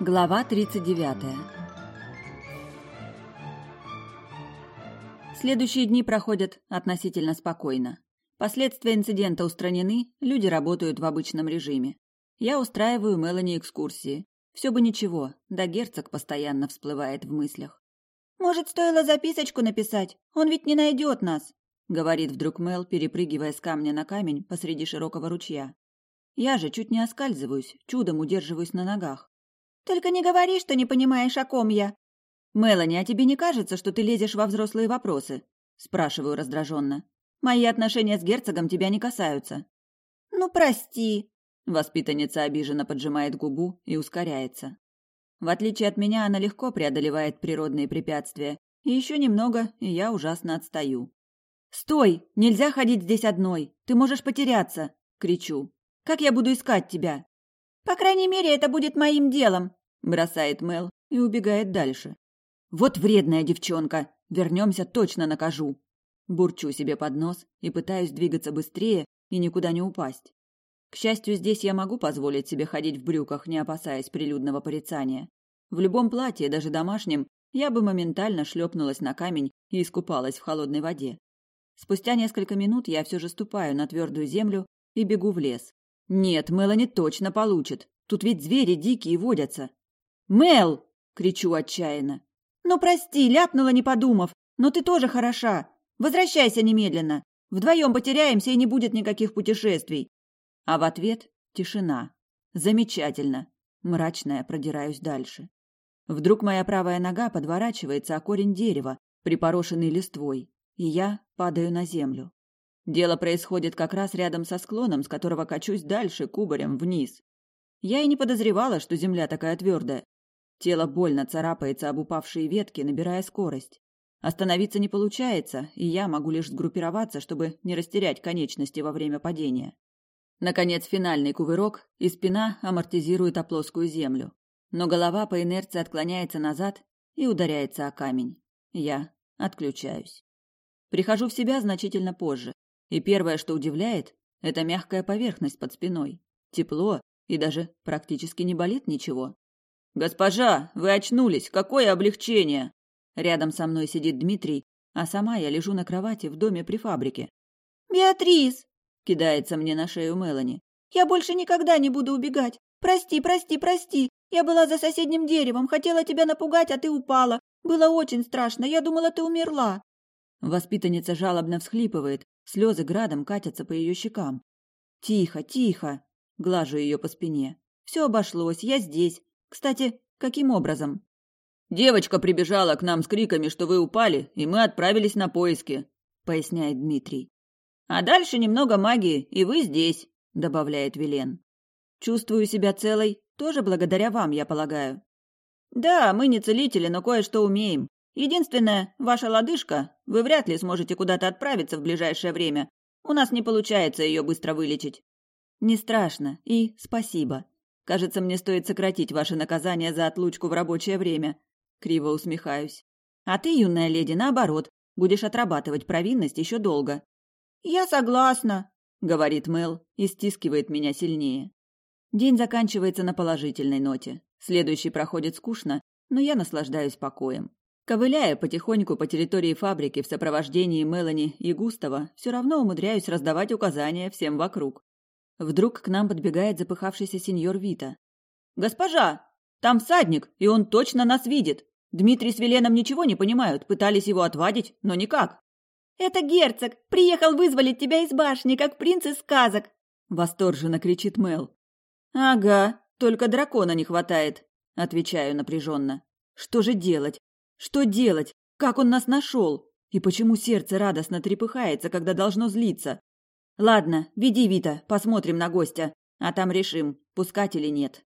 Глава 39 Следующие дни проходят относительно спокойно. Последствия инцидента устранены, люди работают в обычном режиме. Я устраиваю Мелани экскурсии. Все бы ничего, да герцог постоянно всплывает в мыслях. «Может, стоило записочку написать? Он ведь не найдет нас», — говорит вдруг Мел, перепрыгивая с камня на камень посреди широкого ручья. Я же чуть не оскальзываюсь, чудом удерживаюсь на ногах. Только не говори, что не понимаешь, о ком я. Мелани, а тебе не кажется, что ты лезешь во взрослые вопросы? Спрашиваю раздраженно. Мои отношения с герцогом тебя не касаются. Ну, прости. Воспитанница обиженно поджимает губу и ускоряется. В отличие от меня, она легко преодолевает природные препятствия. И еще немного, и я ужасно отстаю. «Стой! Нельзя ходить здесь одной! Ты можешь потеряться!» — кричу. «Как я буду искать тебя?» По крайней мере, это будет моим делом, бросает Мел и убегает дальше. Вот вредная девчонка. Вернемся, точно накажу. Бурчу себе под нос и пытаюсь двигаться быстрее и никуда не упасть. К счастью, здесь я могу позволить себе ходить в брюках, не опасаясь прилюдного порицания. В любом платье, даже домашнем, я бы моментально шлепнулась на камень и искупалась в холодной воде. Спустя несколько минут я все же ступаю на твердую землю и бегу в лес. Нет, Мелани точно получит. Тут ведь звери дикие водятся. Мел! кричу отчаянно. Ну прости, ляпнула не подумав. Но ты тоже хороша. Возвращайся немедленно. Вдвоем потеряемся и не будет никаких путешествий. А в ответ тишина. Замечательно. Мрачная продираюсь дальше. Вдруг моя правая нога подворачивается о корень дерева, припорошенный листвой, и я падаю на землю. Дело происходит как раз рядом со склоном, с которого качусь дальше кубарем вниз. Я и не подозревала, что земля такая твердая. Тело больно царапается об упавшие ветки, набирая скорость. Остановиться не получается, и я могу лишь сгруппироваться, чтобы не растерять конечности во время падения. Наконец, финальный кувырок, и спина амортизирует о плоскую землю. Но голова по инерции отклоняется назад и ударяется о камень. Я отключаюсь. Прихожу в себя значительно позже. И первое, что удивляет, это мягкая поверхность под спиной. Тепло, и даже практически не болит ничего. «Госпожа, вы очнулись! Какое облегчение!» Рядом со мной сидит Дмитрий, а сама я лежу на кровати в доме при фабрике. «Беатрис!» — кидается мне на шею Мелани. «Я больше никогда не буду убегать! Прости, прости, прости! Я была за соседним деревом, хотела тебя напугать, а ты упала. Было очень страшно, я думала, ты умерла!» Воспитанница жалобно всхлипывает, Слезы градом катятся по ее щекам. «Тихо, тихо!» — глажу ее по спине. «Все обошлось, я здесь. Кстати, каким образом?» «Девочка прибежала к нам с криками, что вы упали, и мы отправились на поиски», — поясняет Дмитрий. «А дальше немного магии, и вы здесь», — добавляет Вилен. «Чувствую себя целой, тоже благодаря вам, я полагаю». «Да, мы не целители, но кое-что умеем. Единственное, ваша лодыжка, вы вряд ли сможете куда-то отправиться в ближайшее время. У нас не получается ее быстро вылечить. Не страшно. И спасибо. Кажется, мне стоит сократить ваше наказание за отлучку в рабочее время. Криво усмехаюсь. А ты, юная леди, наоборот, будешь отрабатывать провинность еще долго. Я согласна, говорит Мел и стискивает меня сильнее. День заканчивается на положительной ноте. Следующий проходит скучно, но я наслаждаюсь покоем. Ковыляя потихоньку по территории фабрики в сопровождении Мелани и Густава, все равно умудряюсь раздавать указания всем вокруг. Вдруг к нам подбегает запыхавшийся сеньор Вита. «Госпожа! Там всадник, и он точно нас видит! Дмитрий с Веленом ничего не понимают, пытались его отвадить, но никак!» «Это герцог! Приехал вызволить тебя из башни, как принц из сказок!» Восторженно кричит Мел. «Ага, только дракона не хватает», — отвечаю напряженно. «Что же делать? Что делать? Как он нас нашел? И почему сердце радостно трепыхается, когда должно злиться? Ладно, веди, Вита, посмотрим на гостя, а там решим, пускать или нет.